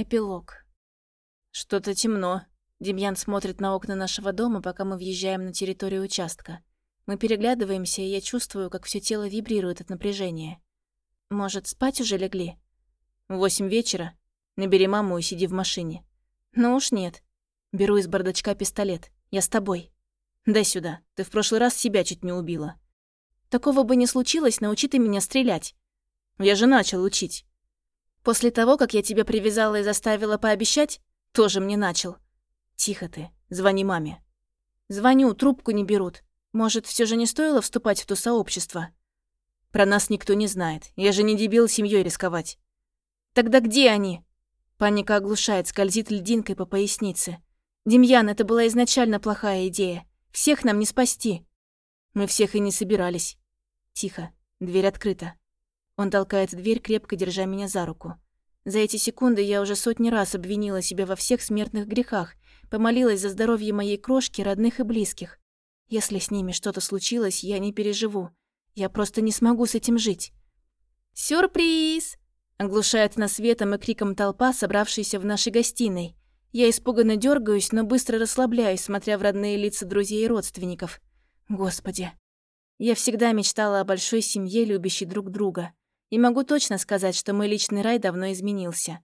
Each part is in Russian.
Эпилог. Что-то темно. Демьян смотрит на окна нашего дома, пока мы въезжаем на территорию участка. Мы переглядываемся, и я чувствую, как все тело вибрирует от напряжения. Может, спать уже легли? Восемь вечера. Набери маму и сиди в машине. Ну уж нет. Беру из бардачка пистолет. Я с тобой. Дай сюда. Ты в прошлый раз себя чуть не убила. Такого бы не случилось, научи ты меня стрелять. Я же начал учить. После того, как я тебя привязала и заставила пообещать, тоже мне начал. Тихо ты, звони маме. Звоню, трубку не берут. Может, все же не стоило вступать в то сообщество? Про нас никто не знает. Я же не дебил семьей рисковать. Тогда где они? Паника оглушает, скользит льдинкой по пояснице. Демьян, это была изначально плохая идея. Всех нам не спасти. Мы всех и не собирались. Тихо, дверь открыта. Он толкает дверь, крепко держа меня за руку. За эти секунды я уже сотни раз обвинила себя во всех смертных грехах, помолилась за здоровье моей крошки, родных и близких. Если с ними что-то случилось, я не переживу. Я просто не смогу с этим жить. «Сюрприз!» Оглушает нас светом и криком толпа, собравшаяся в нашей гостиной. Я испуганно дергаюсь, но быстро расслабляюсь, смотря в родные лица друзей и родственников. Господи. Я всегда мечтала о большой семье, любящей друг друга. И могу точно сказать, что мой личный рай давно изменился.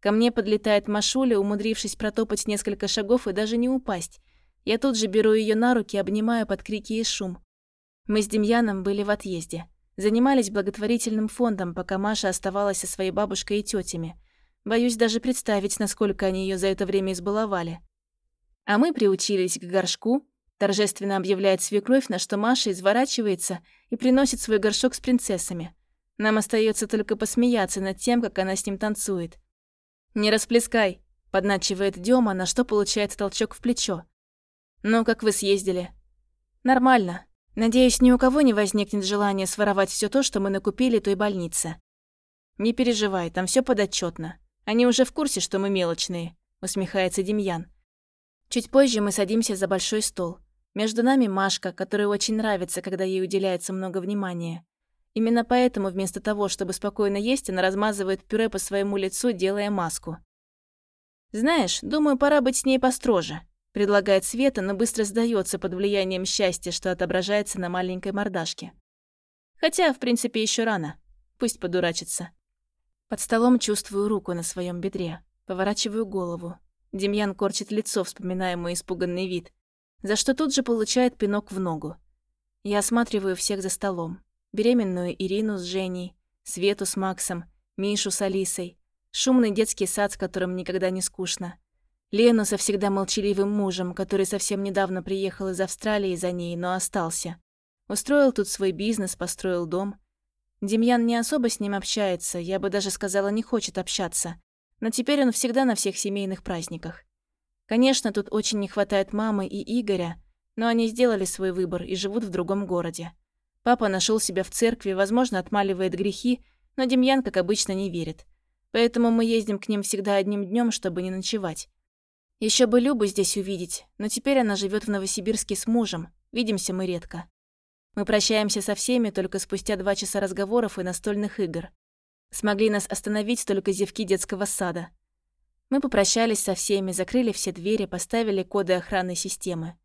Ко мне подлетает Машуля, умудрившись протопать несколько шагов и даже не упасть. Я тут же беру ее на руки, обнимаю под крики и шум. Мы с Демьяном были в отъезде. Занимались благотворительным фондом, пока Маша оставалась со своей бабушкой и тетями. Боюсь даже представить, насколько они ее за это время избаловали. А мы приучились к горшку, торжественно объявляет свекровь, на что Маша изворачивается и приносит свой горшок с принцессами. Нам остается только посмеяться над тем, как она с ним танцует. «Не расплескай», — подначивает Дёма, на что получает толчок в плечо. «Ну, как вы съездили?» «Нормально. Надеюсь, ни у кого не возникнет желания своровать все то, что мы накупили той больнице». «Не переживай, там все подотчетно. Они уже в курсе, что мы мелочные», — усмехается Демьян. Чуть позже мы садимся за большой стол. Между нами Машка, которой очень нравится, когда ей уделяется много внимания. Именно поэтому вместо того, чтобы спокойно есть, она размазывает пюре по своему лицу, делая маску. «Знаешь, думаю, пора быть с ней построже», — предлагает Света, но быстро сдается под влиянием счастья, что отображается на маленькой мордашке. Хотя, в принципе, еще рано. Пусть подурачится. Под столом чувствую руку на своем бедре. Поворачиваю голову. Демьян корчит лицо, вспоминая мой испуганный вид, за что тут же получает пинок в ногу. Я осматриваю всех за столом беременную Ирину с Женей, Свету с Максом, Мишу с Алисой, шумный детский сад, с которым никогда не скучно, Лену со всегда молчаливым мужем, который совсем недавно приехал из Австралии за ней, но остался. Устроил тут свой бизнес, построил дом. Демьян не особо с ним общается, я бы даже сказала, не хочет общаться. Но теперь он всегда на всех семейных праздниках. Конечно, тут очень не хватает мамы и Игоря, но они сделали свой выбор и живут в другом городе. Папа нашел себя в церкви, возможно, отмаливает грехи, но Демьян, как обычно, не верит. Поэтому мы ездим к ним всегда одним днем, чтобы не ночевать. Еще бы Любу здесь увидеть, но теперь она живет в Новосибирске с мужем. Видимся мы редко. Мы прощаемся со всеми только спустя два часа разговоров и настольных игр. Смогли нас остановить только зевки детского сада. Мы попрощались со всеми, закрыли все двери, поставили коды охранной системы.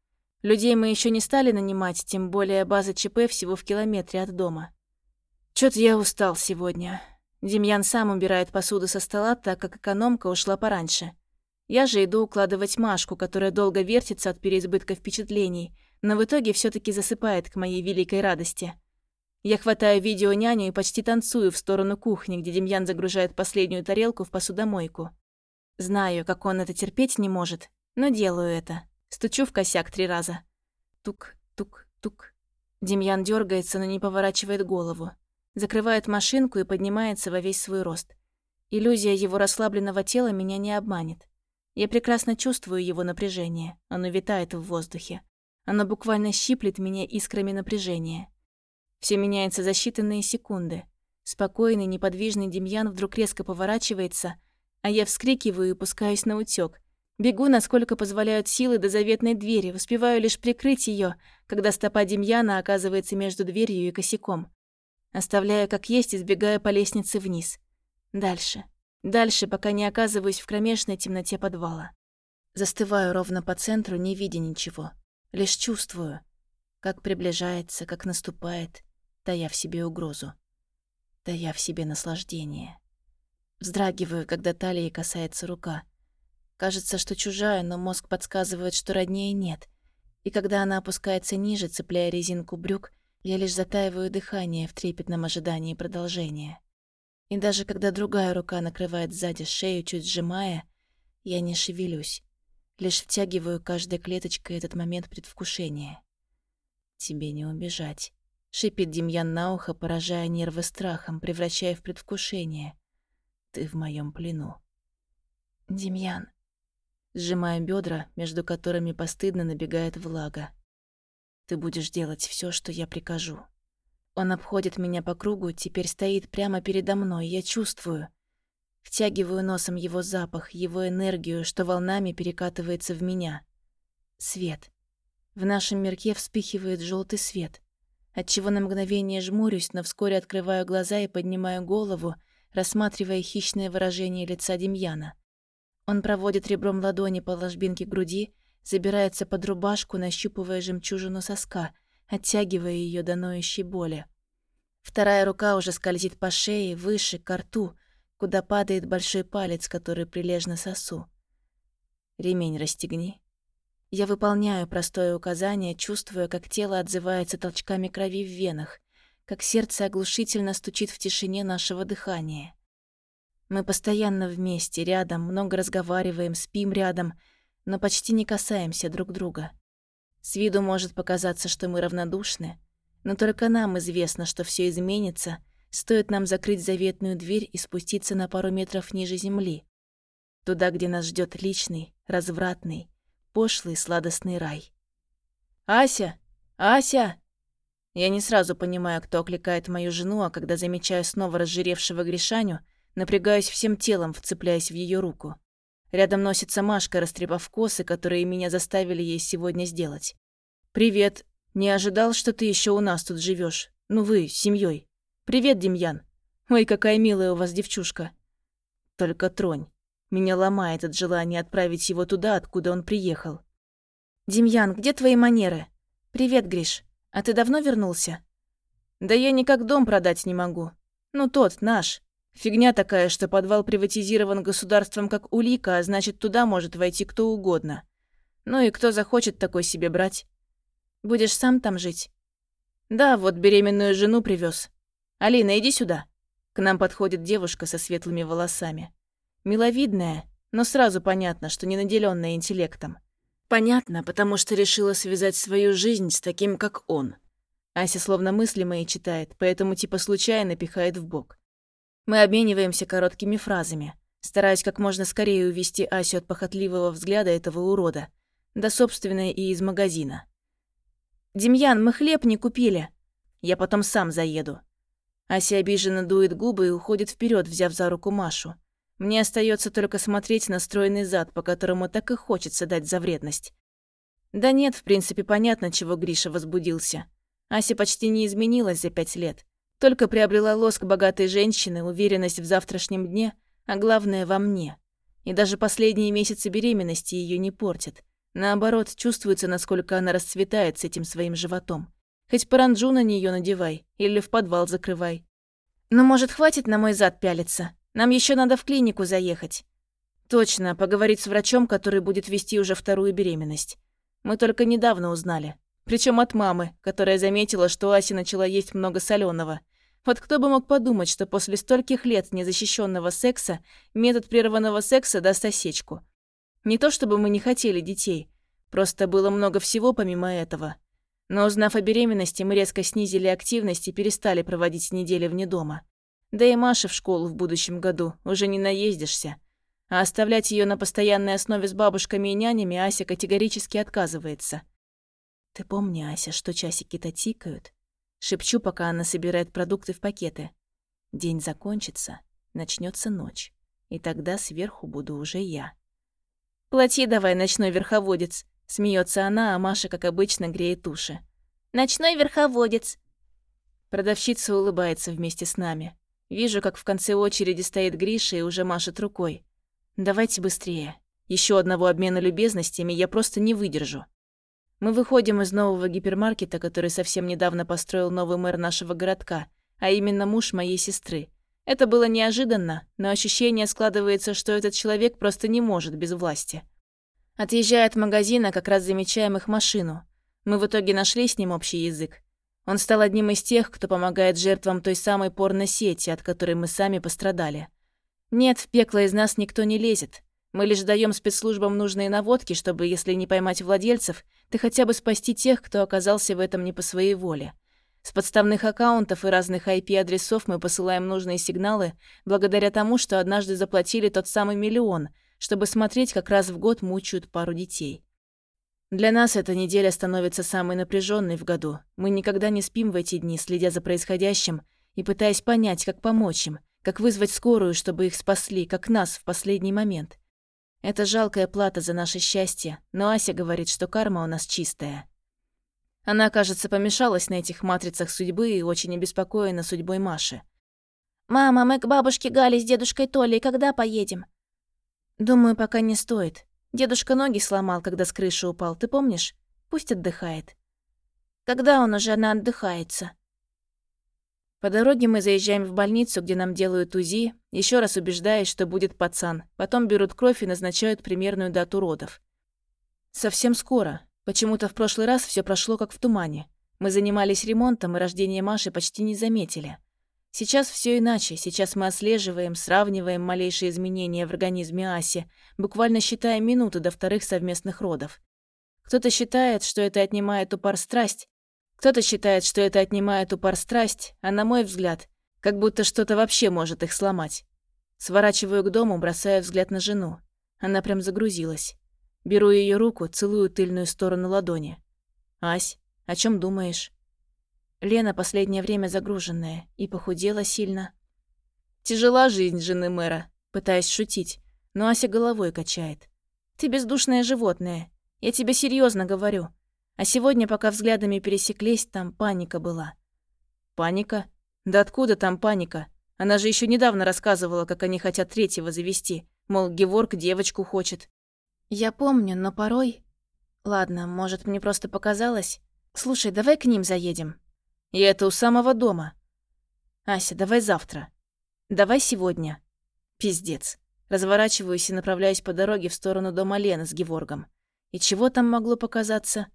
Людей мы еще не стали нанимать, тем более база ЧП всего в километре от дома. Чё-то я устал сегодня. Демьян сам убирает посуду со стола, так как экономка ушла пораньше. Я же иду укладывать Машку, которая долго вертится от переизбытка впечатлений, но в итоге все таки засыпает к моей великой радости. Я хватаю видео няню и почти танцую в сторону кухни, где Демьян загружает последнюю тарелку в посудомойку. Знаю, как он это терпеть не может, но делаю это. Стучу в косяк три раза. Тук, тук, тук. Демьян дергается, но не поворачивает голову. Закрывает машинку и поднимается во весь свой рост. Иллюзия его расслабленного тела меня не обманет. Я прекрасно чувствую его напряжение. Оно витает в воздухе. Оно буквально щиплет меня искрами напряжения. Все меняется за считанные секунды. Спокойный, неподвижный Демьян вдруг резко поворачивается, а я вскрикиваю и пускаюсь на утёк, Бегу, насколько позволяют силы до заветной двери, успеваю лишь прикрыть ее, когда стопа Демьяна оказывается между дверью и косяком. Оставляю как есть и сбегаю по лестнице вниз. Дальше. Дальше, пока не оказываюсь в кромешной темноте подвала. Застываю ровно по центру, не видя ничего. Лишь чувствую, как приближается, как наступает, тая в себе угрозу, тая в себе наслаждение. Вздрагиваю, когда талии касается рука. Кажется, что чужая, но мозг подсказывает, что роднее нет. И когда она опускается ниже, цепляя резинку брюк, я лишь затаиваю дыхание в трепетном ожидании продолжения. И даже когда другая рука накрывает сзади шею, чуть сжимая, я не шевелюсь, лишь втягиваю каждой клеточкой этот момент предвкушения. «Тебе не убежать», — шипит Демьян на ухо, поражая нервы страхом, превращая в предвкушение. «Ты в моем плену». «Демьян», сжимая бедра, между которыми постыдно набегает влага. «Ты будешь делать все, что я прикажу». Он обходит меня по кругу, теперь стоит прямо передо мной, я чувствую. Втягиваю носом его запах, его энергию, что волнами перекатывается в меня. Свет. В нашем мирке вспыхивает желтый свет, отчего на мгновение жмурюсь, но вскоре открываю глаза и поднимаю голову, рассматривая хищное выражение лица Демьяна. Он проводит ребром ладони по ложбинке груди, забирается под рубашку, нащупывая жемчужину соска — оттягивая ее до ноющей боли. Вторая рука уже скользит по шее, выше, к рту, куда падает большой палец, который прилежно сосу. «Ремень расстегни». Я выполняю простое указание, чувствуя, как тело отзывается толчками крови в венах, как сердце оглушительно стучит в тишине нашего дыхания. Мы постоянно вместе, рядом, много разговариваем, спим рядом, но почти не касаемся друг друга. С виду может показаться, что мы равнодушны, но только нам известно, что все изменится, стоит нам закрыть заветную дверь и спуститься на пару метров ниже земли, туда, где нас ждет личный, развратный, пошлый, сладостный рай. «Ася! Ася!» Я не сразу понимаю, кто окликает мою жену, а когда замечаю снова разжиревшего Гришаню, напрягаюсь всем телом, вцепляясь в ее руку. Рядом носится Машка, растрепав косы, которые меня заставили ей сегодня сделать. «Привет. Не ожидал, что ты еще у нас тут живешь. Ну вы, с семьей. Привет, Демьян. Ой, какая милая у вас девчушка. Только тронь. Меня ломает от желания отправить его туда, откуда он приехал. «Демьян, где твои манеры? Привет, Гриш. А ты давно вернулся?» «Да я никак дом продать не могу. Ну тот, наш. Фигня такая, что подвал приватизирован государством как улика, а значит, туда может войти кто угодно. Ну и кто захочет такой себе брать? Будешь сам там жить? Да, вот беременную жену привез. Алина, иди сюда. К нам подходит девушка со светлыми волосами. Миловидная, но сразу понятно, что не наделенная интеллектом. Понятно, потому что решила связать свою жизнь с таким, как он. Ася словно мысли мои читает, поэтому типа случайно пихает в бок. Мы обмениваемся короткими фразами, стараясь как можно скорее увести Асю от похотливого взгляда этого урода, да собственно и из магазина. «Демьян, мы хлеб не купили. Я потом сам заеду». Ася обиженно дует губы и уходит вперед, взяв за руку Машу. Мне остается только смотреть на стройный зад, по которому так и хочется дать за вредность. Да нет, в принципе, понятно, чего Гриша возбудился. Ася почти не изменилась за пять лет. Только приобрела лоск богатой женщины, уверенность в завтрашнем дне, а главное во мне. И даже последние месяцы беременности ее не портят. Наоборот, чувствуется, насколько она расцветает с этим своим животом. Хоть паранджу на нее надевай или в подвал закрывай. «Ну, может, хватит на мой зад пялиться? Нам еще надо в клинику заехать. Точно, поговорить с врачом, который будет вести уже вторую беременность. Мы только недавно узнали. Причем от мамы, которая заметила, что Ася начала есть много соленого. Вот кто бы мог подумать, что после стольких лет незащищенного секса метод прерванного секса даст осечку. Не то чтобы мы не хотели детей, просто было много всего помимо этого. Но узнав о беременности, мы резко снизили активность и перестали проводить недели вне дома. Да и Маша в школу в будущем году уже не наездишься. А оставлять ее на постоянной основе с бабушками и нянями Ася категорически отказывается. «Ты помни, Ася, что часики-то тикают?» Шепчу, пока она собирает продукты в пакеты. День закончится, начнется ночь. И тогда сверху буду уже я. «Плати давай, ночной верховодец!» Смеется она, а Маша, как обычно, греет уши. «Ночной верховодец!» Продавщица улыбается вместе с нами. Вижу, как в конце очереди стоит Гриша и уже машет рукой. Давайте быстрее. Еще одного обмена любезностями я просто не выдержу. Мы выходим из нового гипермаркета, который совсем недавно построил новый мэр нашего городка, а именно муж моей сестры. Это было неожиданно, но ощущение складывается, что этот человек просто не может без власти. Отъезжая от магазина, как раз замечаем их машину. Мы в итоге нашли с ним общий язык. Он стал одним из тех, кто помогает жертвам той самой порно-сети, от которой мы сами пострадали. Нет, в пекло из нас никто не лезет. Мы лишь даем спецслужбам нужные наводки, чтобы, если не поймать владельцев, ты хотя бы спасти тех, кто оказался в этом не по своей воле. С подставных аккаунтов и разных IP-адресов мы посылаем нужные сигналы благодаря тому, что однажды заплатили тот самый миллион, чтобы смотреть, как раз в год мучают пару детей. Для нас эта неделя становится самой напряженной в году. Мы никогда не спим в эти дни, следя за происходящим и пытаясь понять, как помочь им, как вызвать скорую, чтобы их спасли, как нас в последний момент. Это жалкая плата за наше счастье, но Ася говорит, что карма у нас чистая. Она, кажется, помешалась на этих матрицах судьбы и очень обеспокоена судьбой Маши. «Мама, мы к бабушке Гале с дедушкой Толей когда поедем?» «Думаю, пока не стоит. Дедушка ноги сломал, когда с крыши упал, ты помнишь? Пусть отдыхает». «Когда он уже на отдыхается?» По дороге мы заезжаем в больницу, где нам делают УЗИ, еще раз убеждаясь, что будет пацан. Потом берут кровь и назначают примерную дату родов. Совсем скоро. Почему-то в прошлый раз все прошло как в тумане. Мы занимались ремонтом и рождение Маши почти не заметили. Сейчас все иначе. Сейчас мы отслеживаем, сравниваем малейшие изменения в организме Аси, буквально считая минуты до вторых совместных родов. Кто-то считает, что это отнимает у пар страсть, кто-то считает, что это отнимает у пар страсть, а на мой взгляд, как будто что-то вообще может их сломать. Сворачиваю к дому, бросая взгляд на жену. Она прям загрузилась. Беру ее руку, целую тыльную сторону ладони. «Ась, о чем думаешь?» Лена последнее время загруженная и похудела сильно. «Тяжела жизнь жены мэра», пытаясь шутить, но Ася головой качает. «Ты бездушное животное. Я тебе серьезно говорю. А сегодня, пока взглядами пересеклись, там паника была. Паника? Да откуда там паника? Она же еще недавно рассказывала, как они хотят третьего завести. Мол, Геворг девочку хочет. Я помню, но порой... Ладно, может, мне просто показалось. Слушай, давай к ним заедем. И это у самого дома. Ася, давай завтра. Давай сегодня. Пиздец. Разворачиваюсь и направляюсь по дороге в сторону дома Лены с Геворгом. И чего там могло показаться?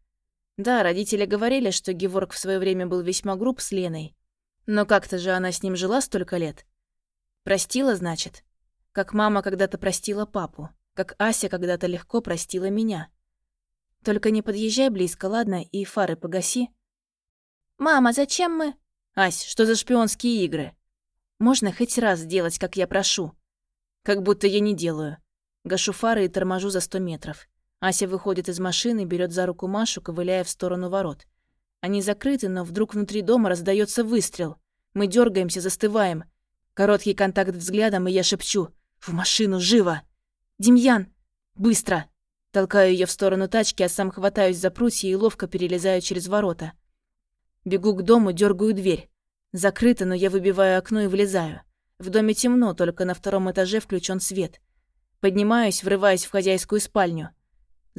Да, родители говорили, что Геворг в свое время был весьма груб с Леной. Но как-то же она с ним жила столько лет. Простила, значит? Как мама когда-то простила папу. Как Ася когда-то легко простила меня. Только не подъезжай близко, ладно, и фары погаси. «Мама, зачем мы...» «Ась, что за шпионские игры? Можно хоть раз сделать, как я прошу?» «Как будто я не делаю. Гашу фары и торможу за сто метров. Ася выходит из машины, берет за руку Машу, ковыляя в сторону ворот. Они закрыты, но вдруг внутри дома раздается выстрел. Мы дергаемся, застываем. Короткий контакт взглядом, и я шепчу «В машину, живо!» «Демьян! Быстро!» Толкаю ее в сторону тачки, а сам хватаюсь за прутья и ловко перелезаю через ворота. Бегу к дому, дергаю дверь. Закрыто, но я выбиваю окно и влезаю. В доме темно, только на втором этаже включен свет. Поднимаюсь, врываюсь в хозяйскую спальню.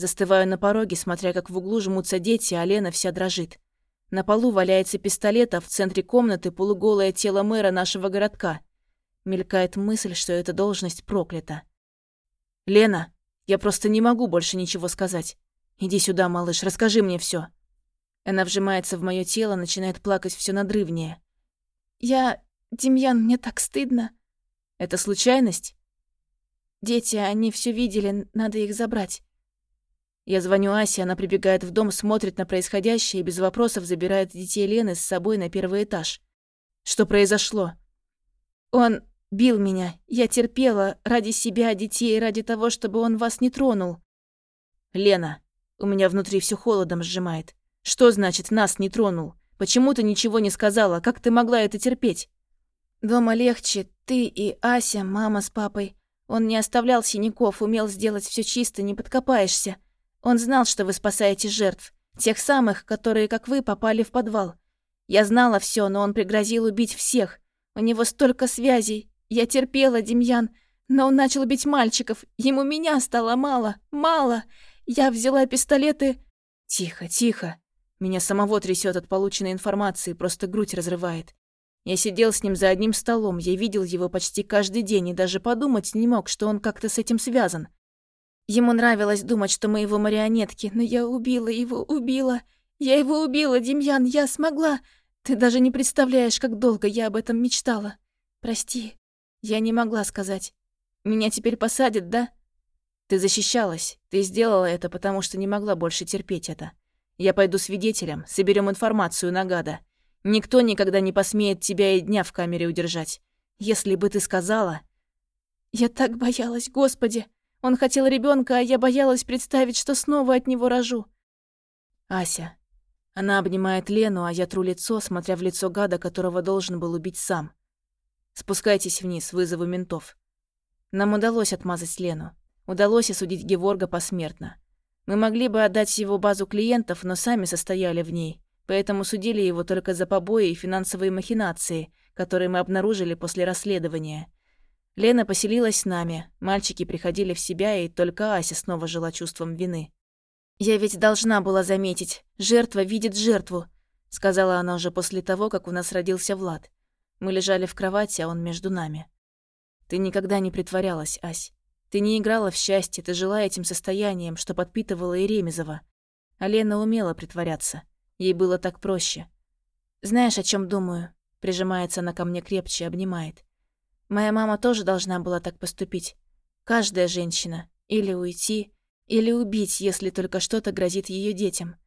Застываю на пороге, смотря как в углу жмутся дети, а Лена вся дрожит. На полу валяется пистолет, а в центре комнаты полуголое тело мэра нашего городка. Мелькает мысль, что эта должность проклята. «Лена, я просто не могу больше ничего сказать. Иди сюда, малыш, расскажи мне все. Она вжимается в мое тело, начинает плакать все надрывнее. «Я... Демьян, мне так стыдно». «Это случайность?» «Дети, они все видели, надо их забрать». Я звоню Асе, она прибегает в дом, смотрит на происходящее и без вопросов забирает детей Лены с собой на первый этаж. Что произошло? Он бил меня. Я терпела ради себя, детей, ради того, чтобы он вас не тронул. Лена, у меня внутри все холодом сжимает. Что значит «нас не тронул»? Почему ты ничего не сказала? Как ты могла это терпеть? Дома легче. Ты и Ася, мама с папой. Он не оставлял синяков, умел сделать все чисто, не подкопаешься. Он знал, что вы спасаете жертв. Тех самых, которые, как вы, попали в подвал. Я знала все, но он пригрозил убить всех. У него столько связей. Я терпела, Демьян, но он начал бить мальчиков. Ему меня стало мало, мало. Я взяла пистолеты. Тихо, тихо. Меня самого трясет от полученной информации, просто грудь разрывает. Я сидел с ним за одним столом, я видел его почти каждый день и даже подумать не мог, что он как-то с этим связан. Ему нравилось думать, что мы его марионетки, но я убила его, убила. Я его убила, Демьян, я смогла. Ты даже не представляешь, как долго я об этом мечтала. Прости, я не могла сказать. Меня теперь посадят, да? Ты защищалась. Ты сделала это, потому что не могла больше терпеть это. Я пойду свидетелем, соберем информацию на гада. Никто никогда не посмеет тебя и дня в камере удержать. Если бы ты сказала... Я так боялась, Господи. Он хотел ребенка, а я боялась представить, что снова от него рожу. Ася. Она обнимает Лену, а я тру лицо, смотря в лицо гада, которого должен был убить сам. Спускайтесь вниз, вызову ментов. Нам удалось отмазать Лену. Удалось осудить Геворга посмертно. Мы могли бы отдать его базу клиентов, но сами состояли в ней поэтому судили его только за побои и финансовые махинации, которые мы обнаружили после расследования. Лена поселилась с нами, мальчики приходили в себя, и только Ася снова жила чувством вины. «Я ведь должна была заметить, жертва видит жертву», сказала она уже после того, как у нас родился Влад. Мы лежали в кровати, а он между нами. «Ты никогда не притворялась, Ась. Ты не играла в счастье, ты жила этим состоянием, что подпитывала и Ремезова. А Лена умела притворяться. Ей было так проще. «Знаешь, о чем думаю?» Прижимается она ко мне крепче, обнимает. «Моя мама тоже должна была так поступить. Каждая женщина. Или уйти, или убить, если только что-то грозит ее детям.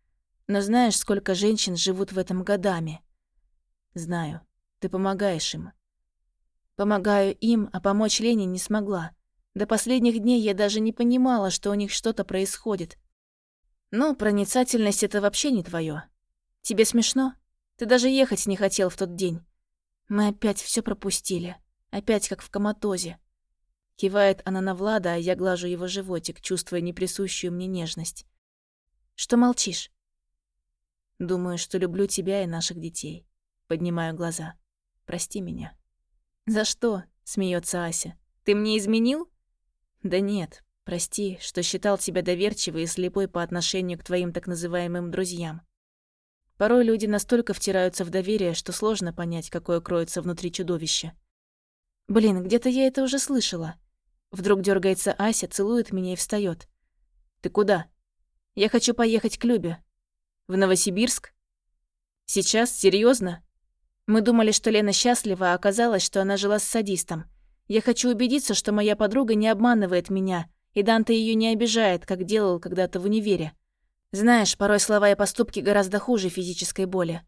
Но знаешь, сколько женщин живут в этом годами?» «Знаю. Ты помогаешь им». «Помогаю им, а помочь Лене не смогла. До последних дней я даже не понимала, что у них что-то происходит. Ну, проницательность — это вообще не твое. Тебе смешно? Ты даже ехать не хотел в тот день. Мы опять все пропустили. Опять как в коматозе. Кивает она на Влада, а я глажу его животик, чувствуя неприсущую мне нежность. Что молчишь? Думаю, что люблю тебя и наших детей. Поднимаю глаза. Прости меня. За что? Смеется Ася. Ты мне изменил? Да нет, прости, что считал тебя доверчивой и слепой по отношению к твоим так называемым друзьям. Порой люди настолько втираются в доверие, что сложно понять, какое кроется внутри чудовища. Блин, где-то я это уже слышала. Вдруг дергается Ася, целует меня и встает. Ты куда? Я хочу поехать к Любе. В Новосибирск? Сейчас? Серьезно? Мы думали, что Лена счастлива, а оказалось, что она жила с садистом. Я хочу убедиться, что моя подруга не обманывает меня, и Данте ее не обижает, как делал когда-то в универе. Знаешь, порой слова и поступки гораздо хуже физической боли.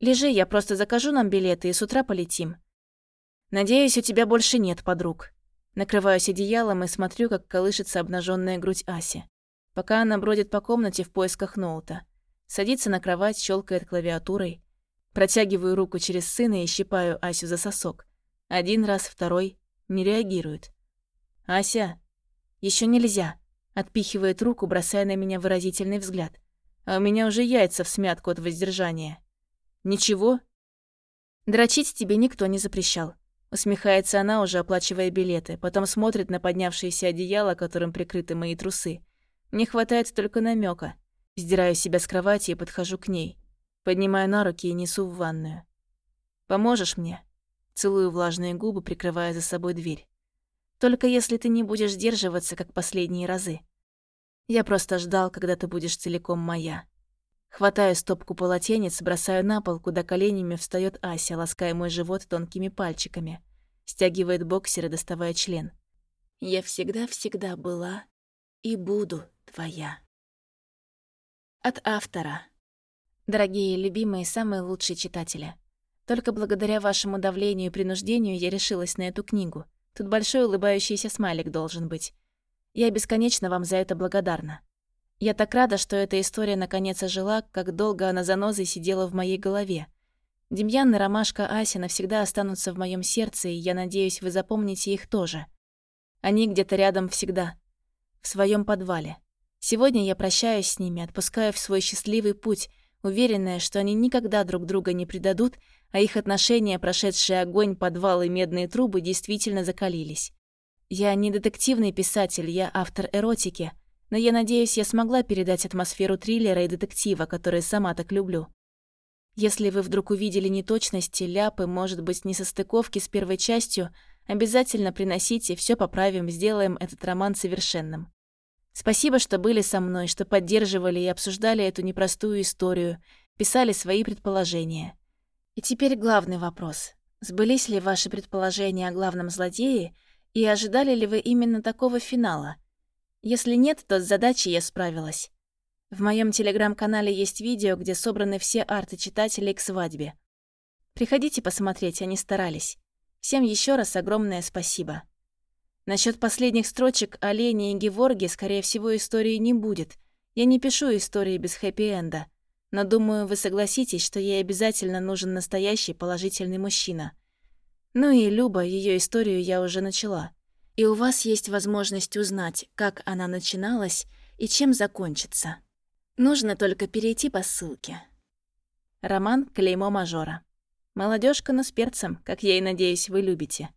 Лежи, я просто закажу нам билеты и с утра полетим. Надеюсь, у тебя больше нет подруг. Накрываюсь одеялом и смотрю, как колышется обнаженная грудь Аси. Пока она бродит по комнате в поисках ноута. Садится на кровать, щелкает клавиатурой. Протягиваю руку через сына и щипаю Асю за сосок. Один раз, второй. Не реагирует. «Ася, еще нельзя», Отпихивает руку, бросая на меня выразительный взгляд. А у меня уже яйца в смятку от воздержания. Ничего? Дрочить тебе никто не запрещал. Усмехается она, уже оплачивая билеты, потом смотрит на поднявшееся одеяло, которым прикрыты мои трусы. Мне хватает только намека. Сдираю себя с кровати и подхожу к ней. Поднимаю на руки и несу в ванную. «Поможешь мне?» Целую влажные губы, прикрывая за собой дверь. Только если ты не будешь сдерживаться, как последние разы. Я просто ждал, когда ты будешь целиком моя. Хватаю стопку полотенец, бросаю на пол, куда коленями встает Ася, лаская мой живот тонкими пальчиками. Стягивает боксеры, доставая член. Я всегда-всегда была и буду твоя. От автора. Дорогие, любимые, самые лучшие читатели. Только благодаря вашему давлению и принуждению я решилась на эту книгу — Тут большой улыбающийся смайлик должен быть. Я бесконечно вам за это благодарна. Я так рада, что эта история наконец ожила, как долго она занозой сидела в моей голове. Демьян и Ромашка Ася навсегда останутся в моем сердце, и я надеюсь, вы запомните их тоже. Они где-то рядом всегда. В своем подвале. Сегодня я прощаюсь с ними, отпускаю в свой счастливый путь, уверенная, что они никогда друг друга не предадут, а их отношения, прошедшие огонь, подвал и медные трубы, действительно закалились. Я не детективный писатель, я автор эротики, но я надеюсь, я смогла передать атмосферу триллера и детектива, которые сама так люблю. Если вы вдруг увидели неточности, ляпы, может быть, несостыковки с первой частью, обязательно приносите, все поправим, сделаем этот роман совершенным. Спасибо, что были со мной, что поддерживали и обсуждали эту непростую историю, писали свои предположения. И теперь главный вопрос. Сбылись ли ваши предположения о главном злодее, и ожидали ли вы именно такого финала? Если нет, то с задачей я справилась. В моем телеграм-канале есть видео, где собраны все арты читателей к свадьбе. Приходите посмотреть, они старались. Всем еще раз огромное спасибо. Насчет последних строчек о Лене и Геворге, скорее всего, истории не будет. Я не пишу истории без хэппи-энда. Но думаю, вы согласитесь, что ей обязательно нужен настоящий положительный мужчина. Ну и Люба, ее историю я уже начала. И у вас есть возможность узнать, как она начиналась и чем закончится. Нужно только перейти по ссылке. Роман «Клеймо мажора». Молодежка, но с перцем, как я и надеюсь, вы любите.